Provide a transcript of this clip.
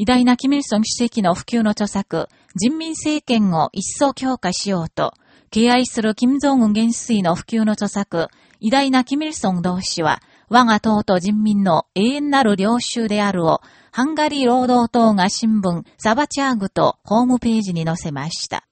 偉大なキミルソン主席の普及の著作、人民政権を一層強化しようと、敬愛する金正恩元帥の普及の著作、偉大なキミルソン同士は、我が党と人民の永遠なる領袖であるを、ハンガリー労働党が新聞、サバチャーグとホームページに載せました。